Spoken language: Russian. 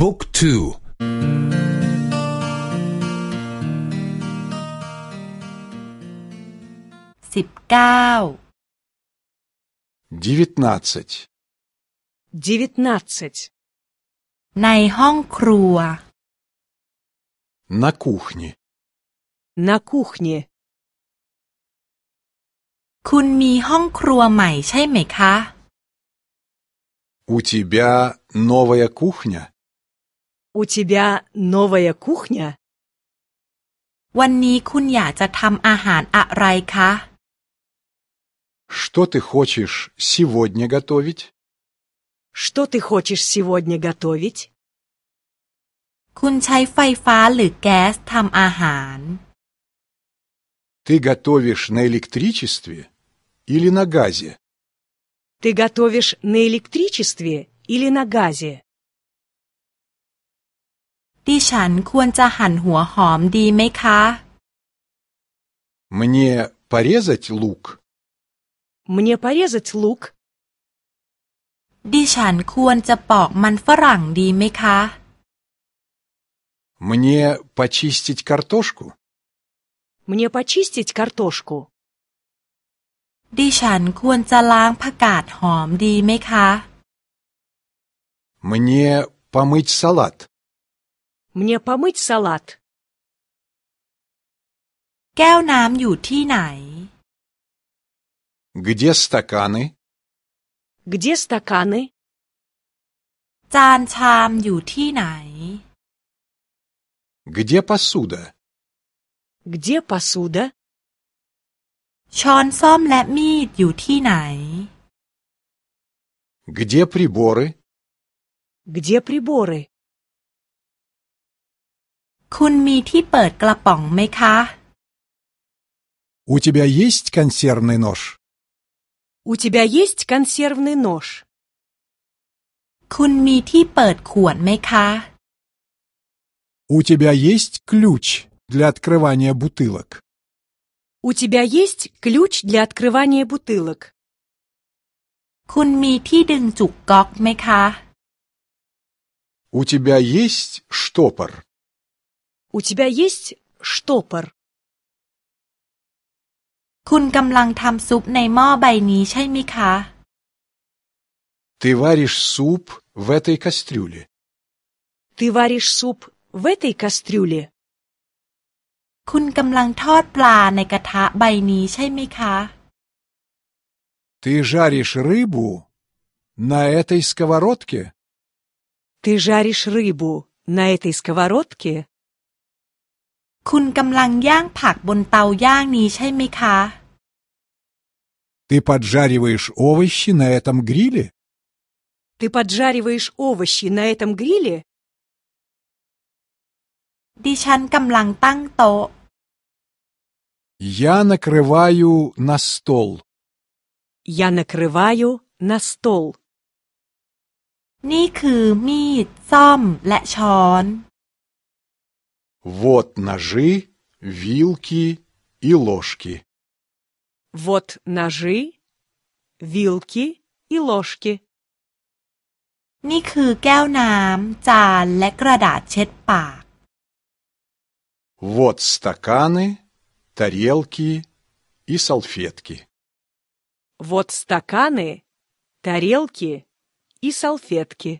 บุ๊กทูสิบเก้า девятнадцать, девятнадцать ในห้องครัว на кухне, на кухне คุณมีห้องครัวใหม่ใช่ไหมคะ у тебя новая кухня, у тебя новая кухня วันนี้คุณอยากจะทำอาหารอะไรคะ что ты хочешь сегодня готовить? что ты хочешь сегодня готовить คุณใช้ไฟฟ้าหรือแก๊สทำอาหาร Ты готовишь на электричестве или на газе? ты готовишь на электричестве или на газе ดิฉันควรจะหั่นหัวหอมดีไหมคะ Мне порезать лук? мне порезать лук ดิฉันควรจะปอกมันฝรั่งดีไหมคะ Мне почистить картошку? мне почистить картошку ดิฉันควรจะล้างผักกาดหอมดีไหมคะ Мне помыть салат? мне помыть салат แก้วน้ำอยู่ที่ไหน Где стаканы? где стаканы จานชามอยู่ที่ไหน Где посуда? где посуда ช้อนส้อมและมีดอยู่ที่ไหน Где приборы? где приборы คุณมีที่เปิดกระป๋องไหมคะ У тебя есть консервный нож? у тебя есть консервный нож คุณมีที่เปิดขวดไหมคะ У тебя есть ключ для открывания бутылок? у тебя есть ключ для открывания бутылок คุณมีที่ดึงจุกก๊อกไหมคะ У тебя есть штопор? у тебя есть штопор คุณกำลังทำซุปในหม้อใบนี้ใช่ไหมคะ Ты варишь суп в этой кастрюле. ты варишь суп в этой кастрюле คุณกำลังทอดปลาในกระทะใบนี้ใช่ไหมคะ Ты жаришь рыбу на этой сковородке? ты жаришь рыбу на этой сковородке คุณกำลังย่างผักบนเตาย่างนี้ใช่ไหมคะ Ты поджариваешь овощи на этом гриле? ты поджариваешь овощи на этом гриле ดิฉันกำลังตั้งโต๊ะ Я накрываю на стол. я накрываю на стол นี่คือมีด ซ่อม และช้อน Вот ножи, вилки и ложки. вот ножи вилки и ложки นี่คือแก้วน้ำ จาน และกระดาษเช็ดปาก Вот стаканы, тарелки и салфетки. вот стаканы тарелки и салфетки